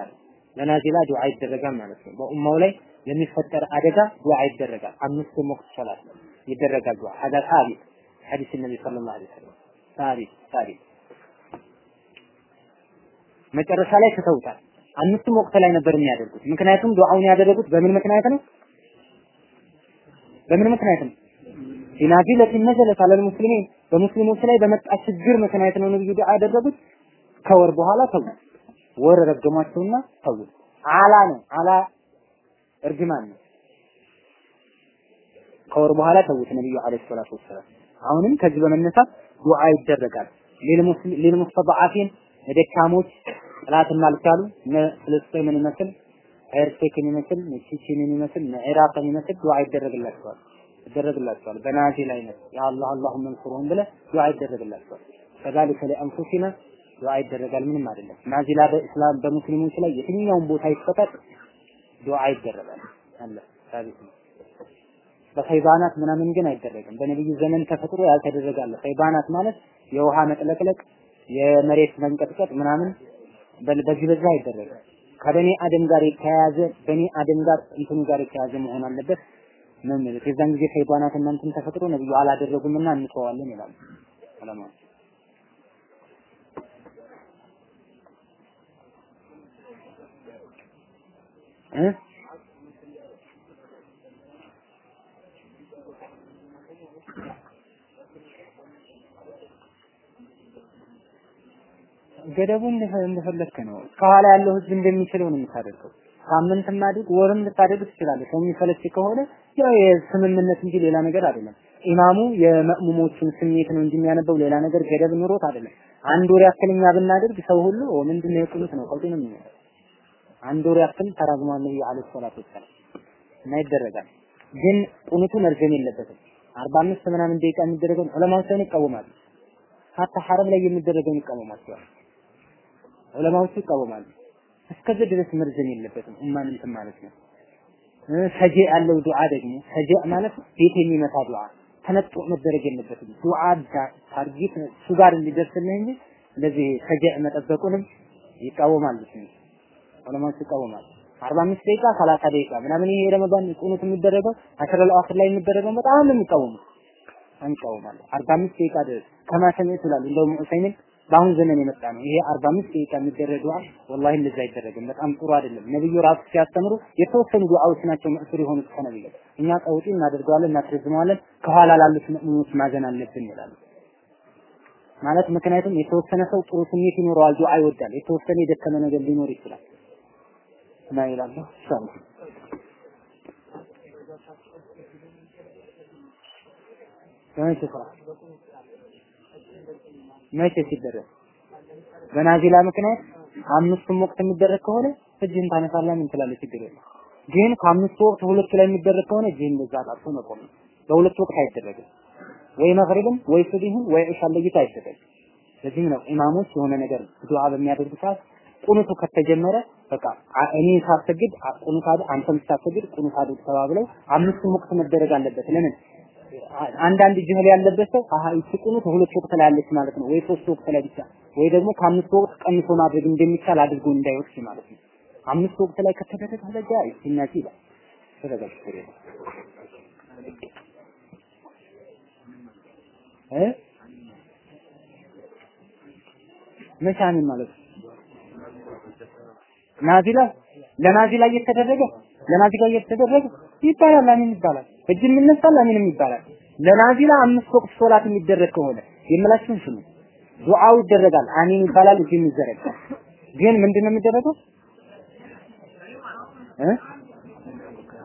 ለናዚላ ዱዓ ይደረጋል ማለት ነው። በኡማው ላይ ለሚፈጠር አደጋ ዱዓ ይደረጋል። አምስት ወቅት ሶላት ይደረጋል ዱዓ ሀዳ ታሪክ ሐዲስ ነቢ ሰለላሁ ዐለይሂ ወሰለም ታሪክ ታሪክ መጨረሻ ላይ ትተውታል። አምስቱም ወቅት ላይ ነበር የሚያደርጉት። ምክንያቱም ዱዓውን ያደረጉት በምን ምክንያት ነው? በምን ምክንያት ነው? ቢናዚለት ነዘለት አለል ሙስሊሚን በሙስሊሞች ላይ በመጣ ችግር ምክንያት ነው ነብዩ ዱዓ ያደረጉት። ከወር በኋላ ተውት። ወር ረገሟቸውና ተውት። አላ ነው አላ እርግማን ነው። ከወር በኋላ ተውት ነብዩ አለይሂ ሰላቱ ወሰላም። አሁንም ከዚህ በመነሳት ዱዓ ይደረጋል። ሊልሙስተضعፊን ለደካሞች ጥላትን አልቻሉ እነ ፍልስጤምን ይመስል ኤርቴክን ይመስል ቺቺንን ይመስል ኢራቅን ይመስል ዱዓ ይደረግላቸዋል ይደረግላቸዋል። በናዚል አይነት ያ አላህ አላሁመ እንሱርሁም ብለህ ዱዓ ይደረግላቸዋል። ከዛሊከ ለአንፉሲና ዱዓ ይደረጋል። ምንም አይደለም። ናዚላ በእስላም በሙስሊሞች ላይ የትኛውን ቦታ ይፈጠር ዱዓ ይደረጋል። አለ ታሪክ ነው። ምናምን ግን አይደረግም። በነብዩ ዘመን ተፈጥሮ ያልተደረገ አለ። ኸይባናት ማለት የውሃ መጥለቅለቅ የመሬት መንቀጥቀጥ ምናምን በዚህ በዛ አይደረግም ከበኒ አደም ጋር የተያያዘ በኒ አደም ጋር እንትኑ ጋር የተያያዘ መሆን አለበት ነው የሚሉት። የዛን ጊዜ ሸይጣናት እናንተን ተፈጥሮ ነብዩ አላደረጉምና እንተዋለን ይላሉ ዑለማዎች። እ ገደቡ እንደፈለክ ነው። ከኋላ ያለው ህዝብ እንደሚችለው ነው የምታደርገው። ሳምንት ማድረግ ወርም ልታደርግ ትችላለህ። ሰው የሚፈለች ከሆነ ያው የስምምነት እንጂ ሌላ ነገር አይደለም። ኢማሙ የመእሙሞቹን ስሜት ነው እንጂ የሚያነበው ሌላ ነገር ገደብ ኑሮት አይደለም። አንድ ወር ያክል እኛ ብናደርግ ሰው ሁሉ ምንድን ነው የቁኑት ነው ቀውጢ ነው የሚሆነው። አንድ ወር ያክል ተራዝሟል ነብዩ አለይሂ ሰላቱ ወሰላም እና ይደረጋል። ግን ቁኑቱ መርዘም የለበትም። አርባ አምስት ምናምን ደቂቃ የሚደረገውን ዑለማዎች ይቃወማሉ። ሀታ ሐረም ላይ የሚደረገውን ይቃወማቸዋል። ዑለማዎቹ ይቃወማሉ። እስከዚህ ድረስ መርዘም የለበትም ኡማን እንትን ማለት ነው። ሰጀ ያለው ዱዓ ደግሞ ሰጀ ማለት ቤት የሚመታ ዱዓ ተነጥቆ መደረግ የለበትም። ዱዓ ታርጌት እሱ ጋር እንዲደርስልህ እንጂ እንደዚህ ሰጀ መጠበቁንም ይቃወማሉ። ዑለማዎቹ ይቃወማሉ። አርባ አምስት ደቂቃ ሰላሳ ደቂቃ ምናምን ይሄ ረመዳን ቁኑት የሚደረገው አሽረል አዋኺር ላይ የሚደረገው በጣም ነው የሚቃወሙት። አንቃወማሉ። አርባ አምስት ደቂቃ ድረስ ከማሰም ይችላል። እንደውም ዑሰይሚን በአሁን ዘመን የመጣ ነው። ይሄ 45 ደቂቃ የሚደረግ ዱዓ ወላሂ እንደዛ አይደረግም። በጣም ጥሩ አይደለም። ነብዩ ራሱ ሲያስተምሩ የተወሰኑ ዱዓዎች ናቸው መእሱር የሆኑት ከነብዩ። እኛ ቀውጢ እናደርገዋለን፣ እናስረዝመዋለን፣ ከኋላ ላሉት ሙእሚኖች ማዘን አለብን ይላሉ። ማለት ምክንያቱም የተወሰነ ሰው ጥሩ ስሜት ይኖረዋል፣ ዱዓ ይወዳል። የተወሰነ የደከመ ነገር ሊኖር ይችላል። እና ይላሉ ኢንሻአላህ መቼ ስራ መቼ ሲደረግ? በናዚላ ምክንያት አምስቱም ወቅት የሚደረግ ከሆነ እጅህን ታነሳለህ ምን ችግር የለም ግን ከአምስቱ ወቅት ሁለቱ ላይ የሚደረግ ከሆነ እጅህን እንደዛ አጣጥፎ መቆም ነው። በሁለት ወቅት አይደረግም። ወይ መግሪብን ወይ ሱብሂን ወይ ኢሻን ለይቶ አይደረግም። ለዚህ ነው ኢማሞች የሆነ ነገር ዱዓ በሚያደርጉ ሰዓት ቁኑቱ ከተጀመረ በቃ እኔ ሳሰግድ ቁኑት አንተም ሳሰግድ ቁኑት አድርግ ተባብለው አምስቱም ወቅት መደረግ አለበት። ለምን አንዳንድ ጅህል ያለበት ሰው አሃ ቁኑት ሁለት ወቅት ላይ ያለች ማለት ነው። ወይ ሶስት ወቅት ላይ ብቻ ወይ ደግሞ ከአምስት ወቅት ቀንሶ ማድረግ እንደሚቻል አድርጎ እንዳይወስድ ማለት ነው። አምስት ወቅት ላይ ከተደረገ ይችኛት ይላል። ተደረገ እ? መቻምን ማለት ናዚላ? ለናዚላ እየተደረገ? ለናዚላ እየተደረገ ይባላል አሚን ይባላል። እጅ የሚነሳል አሚንም ይባላል። ለናዚላ አምስት ወቅት ሶላት የሚደረግ ከሆነ የምላችሁን ስሙ። ዱዓው ይደረጋል። አሚን ይባላል እጅ ይዘረጋል። ግን ምንድነው የሚደረገው? እ?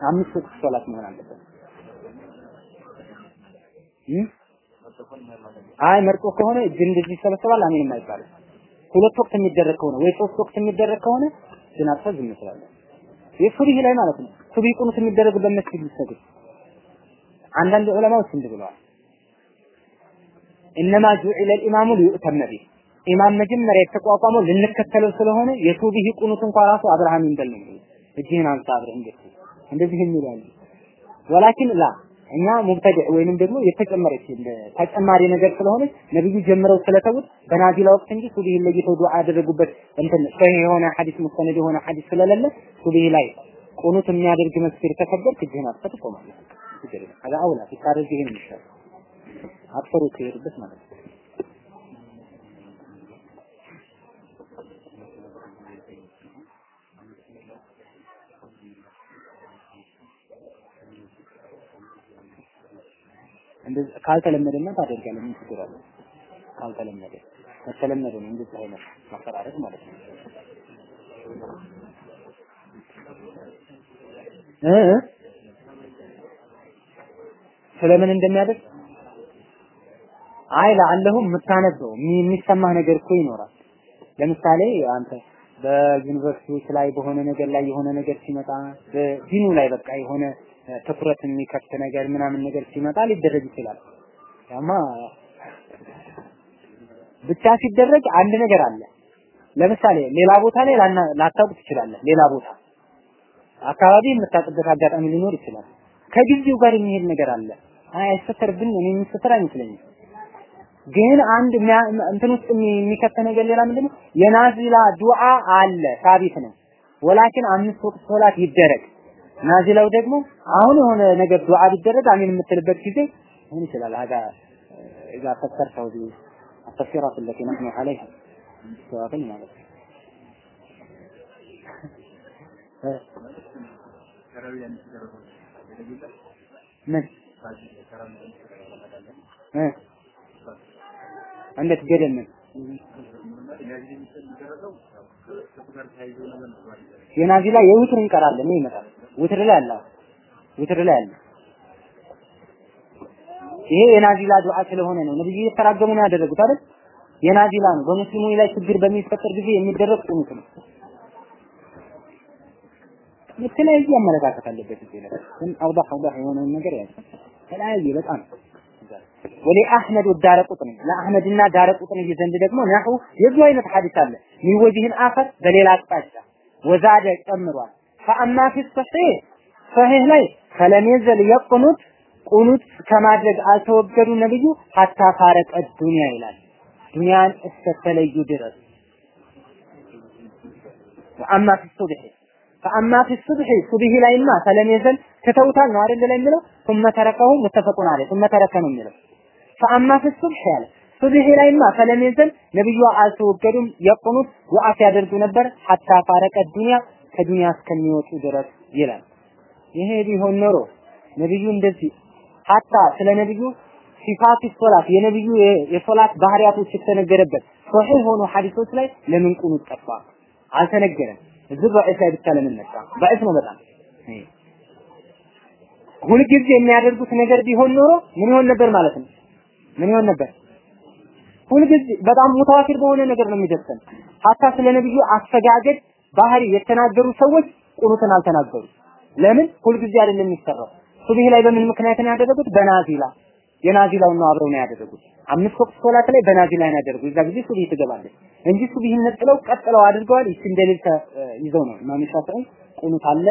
አምስት ወቅት ሶላት መሆን አለበት። አይ መርጦ ከሆነ እጅ እንደዚህ ይሰበሰባል አሜንም አይባልም። ሁለት ወቅት የሚደረግ ከሆነ ወይ ሶስት ወቅት የሚደረግ ከሆነ አጥፈህ ዝም ትላለህ። የሱብሂ ላይ ማለት ነው። ሱብሂ ቁኑት የሚደረግበት መስጊድ ሊሰግድ አንዳንድ ዑለማዎች እንዲህ እነማ ጁዒለ ልኢማሙ ሊዩእተመ ቢህ ኢማም መጀመሪያ የተቋቋመው ልንከተለው ስለሆነ የሱብሂ ቁኑት እንኳን ራሱ አብርሃም ይንበል ነው እጅህን አንሳ እንዴት እንደዚህ የሚሉ አሉ። ወላኪን ላ እኛ ሙብተዲዕ ወይንም ደግሞ የተጨመረች ተጨማሪ ነገር ስለሆነ ነብዩ ጀምረው ስለተውት በናዚላ ወቅት እንጂ ሱብሂ ለይተው ዱዓ ያደረጉበት እንትን ሰሂህ የሆነ ሐዲስ ሙስተነድ የሆነ ሐዲስ ስለሌለ ሱብሂ ላይ ቁኑት የሚያደርግ መስጊድ ከከበርክ እጅህን አጥፈህ ትቆማለህ። ከዛ አውላ ሲታረግ ይሄን ይሻል አጥፈሩ ከሄዱበት ማለት ነው። ካልተለመደና ታደርጋለህ ምን ችግር አለ? ካልተለመደ ከተለመደ ነው እንደዚህ አይነት ማፈራረቅ ማለት ነው። ስለምን እንደሚያደርግ አይ ለአለሁም የምታነበው የሚሰማህ ነገር እኮ ይኖራል። ለምሳሌ አንተ በዩኒቨርሲቲዎች ላይ በሆነ ነገር ላይ የሆነ ነገር ሲመጣ በዲኑ ላይ በቃ የሆነ ትኩረት የሚከፍት ነገር ምናምን ነገር ሲመጣ ሊደረግ ይችላል። ያማ ብቻ ሲደረግ አንድ ነገር አለ። ለምሳሌ ሌላ ቦታ ላይ ላታውቅ ትችላለህ። ሌላ ቦታ አካባቢ የምታውቅበት አጋጣሚ ሊኖር ይችላል። ከጊዜው ጋር የሚሄድ ነገር አለ። አይ አይሰተርብኝ እኔ የሚሰተር አይመስለኝም። ግን አንድ እንትን ውስጥ የሚከተ ነገር ሌላ ምንድነው የናዚላ ዱዓ አለ ሳቢት ነው። ወላኪን አምስት ወቅት ሶላት ይደረግ ናዚላው ደግሞ አሁን የሆነ ነገር ዱዓ ቢደረግ አሚን የምትልበት ጊዜ ምን ይችላል هذا اذا فسرته بالتفسيرات التي نحن عليها سواء ማለት ምን? እንዴት ገደል ምን የናዚላ የውትር እንቀራለን። ነው ይመጣል። ውትር ላይ አለ። ውትር ላይ አለ። ይሄ የናዚላ ዱዓ ስለሆነ ነው። ነብዩ እየተራገሙ ነው ያደረጉት አይደል? የናዚላ ነው። በሙስሊሙ ላይ ችግር በሚፈጠር ጊዜ የሚደረግ ቁኑት ነው የተለያየ አመለካከት አለበት ላይ ግን አውዳህ አውዳህ የሆነውን ነገር ያዝ። ተለያየ በጣም ወሊ አህመድ ወዳረ ቁጥኒ ለአህመድና ዳረ ቁጥኒ ዘንድ ደግሞ ነሑ የዚህ አይነት ሐዲስ አለ። ሚወጅህን አፈር በሌላ አቅጣጫ ወዛደ ጨምሯል። ፈአማ ፊ ሰሒህ ሰሒህ ላይ ፈለም የቁኑት ቁኑት ከማድረግ አልተወገዱ ነብዩ ሀታ ፋረቀ ዱንያ ይላል። ዱንያን እስከተለዩ ድረስ። ወአማ ፊ ሱብሒ ፈአማ ፊ ሱብሒ ሱብሒ ላይማ ፈለም የዘል ትተውታል ነው አይደል ላይ የሚለው ثم ተረከሁ ሙተፈቁን አለ ثم ተረከ ነው የሚለው ፈአማ ፊ ሱብሒ ያለ ሱብሒ ላይማ ፈለም የዘል ነብዩ አልተወገዱም የቁኑት ዱዓ ሲያደርጉ ነበር ሀታ ፋረቀ ዱንያ ከዱንያ እስከሚወጡ ድረስ ይላል ይሄ ቢሆን ኖሮ ነብዩ እንደዚህ ሀታ ስለ ነብዩ ሲፋት ሶላት የነብዩ የሶላት ባህሪያቶች የተነገረበት ሶሒህ ሆኖ ሐዲሶች ላይ ለምን ቁኑት ጠፋ አልተነገረም እዚህ በዒሳ ብቻ ለምን መጣ በዒስ ነው በጣም። ሁልጊዜ የሚያደርጉት ነገር ቢሆን ኖሮ ምን ይሆን ነበር ማለት ነው? ምን ይሆን ነበር? ሁልጊዜ በጣም ሙተዋቲር በሆነ ነገር ነው የሚደርሰን። ሀታ ስለ ነብዩ አስተጋገድ ባህሪ የተናገሩ ሰዎች ቁኑትን አልተናገሩ ለምን? ሁልጊዜ አይደለም የሚሰራው። ሱብሂ ላይ በምን ምክንያት ነው ያደረጉት? በናዚላ። የናዚላውን ነው አብረው ነው ያደረጉት አምስት ወቅት ሶላት ላይ በናፊላ ያደርጉ እዛ ጊዜ ሱቢ ትገባለች። እንጂ ሱቢህን ነጥለው ቀጥለው አድርገዋል። ይቺ እንደሌል ይዘው ነው ኢማም ሻፊዒ ቁኑት አለ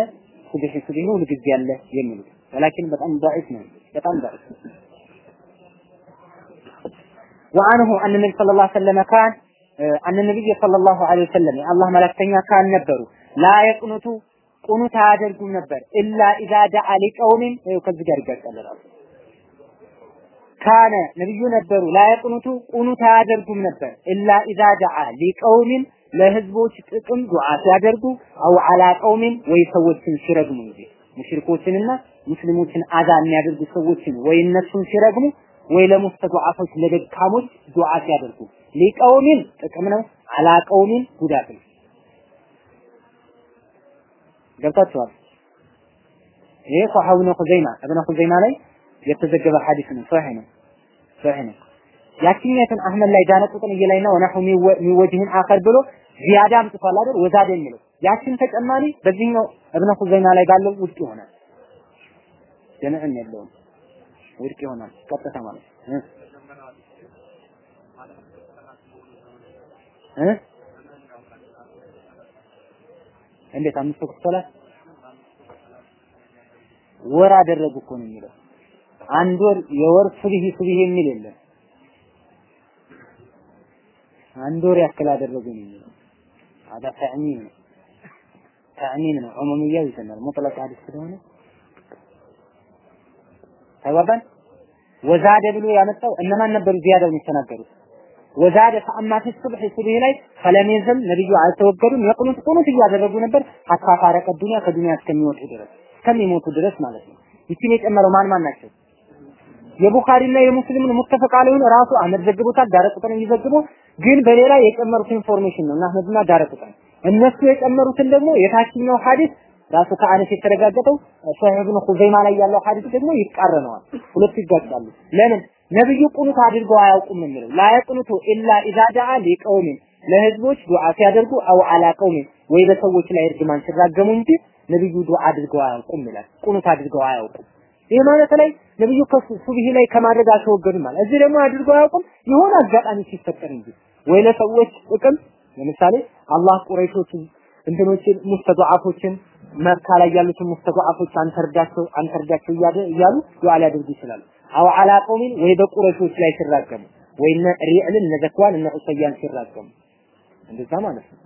ሱቢህ ሱቢህ ሁሉ ጊዜ አለ የሚሉት። ወላኪን በጣም ضعيف ነው በጣም ضعيف وعنه أن النبي صلى الله عليه وسلم كان أن النبي صلى الله عليه وسلم الله ملكتنيا كان نبرو لا يقنط قنوت አያደርጉም ነበር። إلا إذا دعا لقوم ከዚህ ጋር ይጋጫል ራሱ። ካነ ነብዩ ነበሩ ላይቁኑቱ ቁኑት አያደርጉም ነበር። ኢላ ኢዛ ደዓ ሊቀውሚን ለህዝቦች ጥቅም ዱዓ ሲያደርጉ አው አላ ቀውሚን ወይ ሰዎችን ሲረግሙ። እንጂ ሙሽሪኮችንና ሙስሊሞችን አዛ የሚያደርጉ ሰዎችን ወይ እነሱን ሲረግሙ ወይ ለሙስተዱዓፎች ለደካሞች ዱዓ ሲያደርጉ። ሊቀውሚን ጥቅም ነው አላ ቀውሚን ጉዳት ነው። ገብታችኋል? ይሄ ሷሐብ ነው ኹዘይማ እብነ ኹዘይማ ላይ የተዘገበ ሐዲስ ነው ሷሂህ ነው ሷሂህ ነው። ያችኛትን አህመድ ላይ ዳነ ቁጥን እየላይና ወናሁ ሚወጅህን አኸር ብሎ ዚያዳ አምጥቷል አይደል? ወዛደ የሚለው ያችን ተጨማሪ በዚህኛው እብነ ሁዘይማ ላይ ባለው ውድቅ ይሆናል። ጀምዕም የለውም። ውድቅ ይሆናል። ቀጥታ ማለት እንዴት? አምስት ወቅት ሶላት? ወር አደረጉ እኮ ነው የሚለው። አንድ ወር የወር ሱብሂ ሱብሂ የሚል የለም። አንድ ወር ያክል አደረጉኝ የሚለው አዳ ተዕሚም ነው። ተዕሚም ነው። ዑሙምያው ይሰናል ሙጥለቅ ሐዲስ ስለሆነ ተግባባን። ወዛደ ብሎ ያመጣው እነማን ነበሩ ዚያዳው የሚተናገሩት? ወዛደ ፈአማ ፊ ሱብሂ ሱብሂ ላይ ፈለም ነብዩ አልተወገዱም። የቁኑት ቁኑት እያደረጉ ነበር حتى ዱንያ ከዱንያ እስከሚወጡ ድረስ እስከሚሞቱ ድረስ ማለት ነው። ይችን የጨመረው ማን ማን ናቸው? የቡኻሪና የሙስሊምን متفق عليه ን ራሱ አህመድ ዘግቦታል። ዳረቁጥኒይ ዘግቦ ግን በሌላ የጨመሩት information ነው አህመድና ዳረቁጥኒ እነሱ የጨመሩትን ደግሞ የታችኛው ሐዲስ ራሱ ከአነስ የተረጋገጠው ሰሒህ ኢብኑ ኹዘይማ ላይ ያለው ሐዲስ ደግሞ ይቃረነዋል። ሁለቱ ይጋጫሉ። ለምን ነብዩ ቁኑት አድርገው አያውቁም የሚለው لا إلا إذا دعا لقوم ለህዝቦች ዱዓ ሲያደርጉ አው አላ ቀውሚን ወይ በሰዎች ላይ እርግማን ሲራገሙ እንጂ ነብዩ ዱዓ አድርገው አያውቁም ይላል። ቁኑት አድርገው አያውቁም። ይህ ማለት ላይ ነብዩ ከሱብሂ ላይ ከማድረግ አልተወገዱም አለ። እዚህ ደግሞ አድርጎ አያውቁም፣ የሆነ አጋጣሚ ሲፈጠር እንጂ ወይ ለሰዎች ጥቅም ለምሳሌ አላህ ቁረይሾችን እንትኖችን ሙስተضعፎችን መካ ላይ ያሉትን ሙስተضعፎች አንተርዳቸው አንተርዳቸው እያሉ ዱዓ ሊያደርጉ ይችላሉ። አው አላ ቆሚን ወይ በቁረይሾች ላይ ሲራገሙ ወይ እነ ሪዕል እነ ዘክዋን እነ ዑሰያን ሲራገሙ እንደዛ ማለት ነው።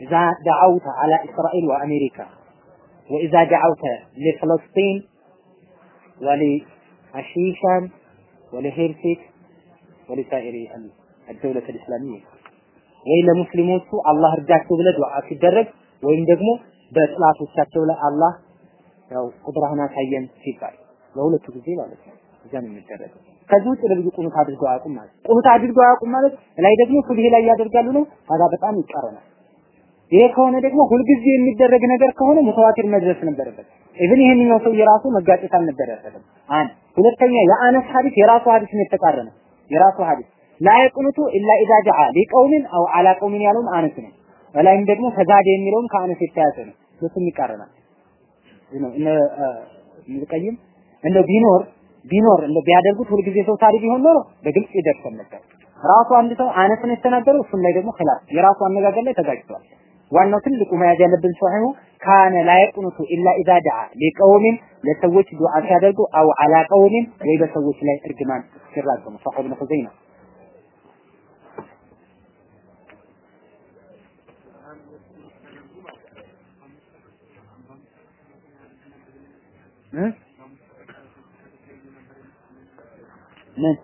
إذا دعوت على إسرائيل وأمريكا وإذا دعوت لفلسطين وللشيشان ولهيرسك ولسائر الدولة الإسلامية ወይ ለሙስሊሞቹ አላህ እርዳቸው ብለህ ዱዓ ሲደረግ ወይም ደግሞ በጥላቶቻቸው ላይ አላህ ያው ቁድራህን አሳየን ሲባል ለሁለቱ ጊዜ ማለት ነው። እዛ ነው የሚደረገው። ከዚህ ውጭ ነብዩ ቁኑት አድርገው አያውቁም ማለት ቁኑት አድርገው አያውቁም ማለት ላይ ደግሞ ሱብሂ ላይ ያደርጋሉ ነው። ታዲያ በጣም ይቃረናል። ይሄ ከሆነ ደግሞ ሁልጊዜ የሚደረግ ነገር ከሆነ ሙተዋቲር መድረስ ነበረበት። ኢቭን ይሄንኛው ሰው የራሱ መጋጨት አልነበረበትም። አንድ ሁለተኛ የአነስ ሐዲስ የራሱ ሐዲስ ነው የተቃረነ የራሱ ሐዲስ ላ የቁኑቱ ኢላ ኢዛ ጀዓ ሊቀውሚን አው አላ ቀውሚን ያለውም አነስ ነው። በላይም ደግሞ ተዛደ የሚለውም ከአነስ የተያዘ ነው። ሁለቱም ይቃረናል። ነው እነ ምልቀይም እንደው ቢኖር ቢኖር እንደው ቢያደርጉት ሁልጊዜ ሰው ታሪክ ቢሆን ኖሮ በግልጽ ይደርሰን ነበር። ራሱ አንድ ሰው አነስን የተናገረው እሱም ላይ ደግሞ ኺላፍ የራሱ አነጋገር ላይ ተጋጭቷል። ዋናው ትልቁ መያዝ ያለብን ሶሒሁ ካነ ላ የቁኑቱ ኢላ ኢዛ ደዓ ሊቀውሚን ለሰዎች ዱዓ ሲያደርጉ አው አላ ቀውሚን ወይ በሰዎች ላይ እርግማን ሲራገሙ። ሶሒህ ኢብኑ ኹዘይማ ምን?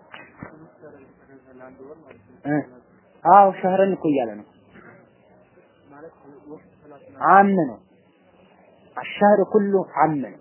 አዎ ሸህረን እኮ እያለ ነው አም ነው አሻህር ኩሉ አም ነው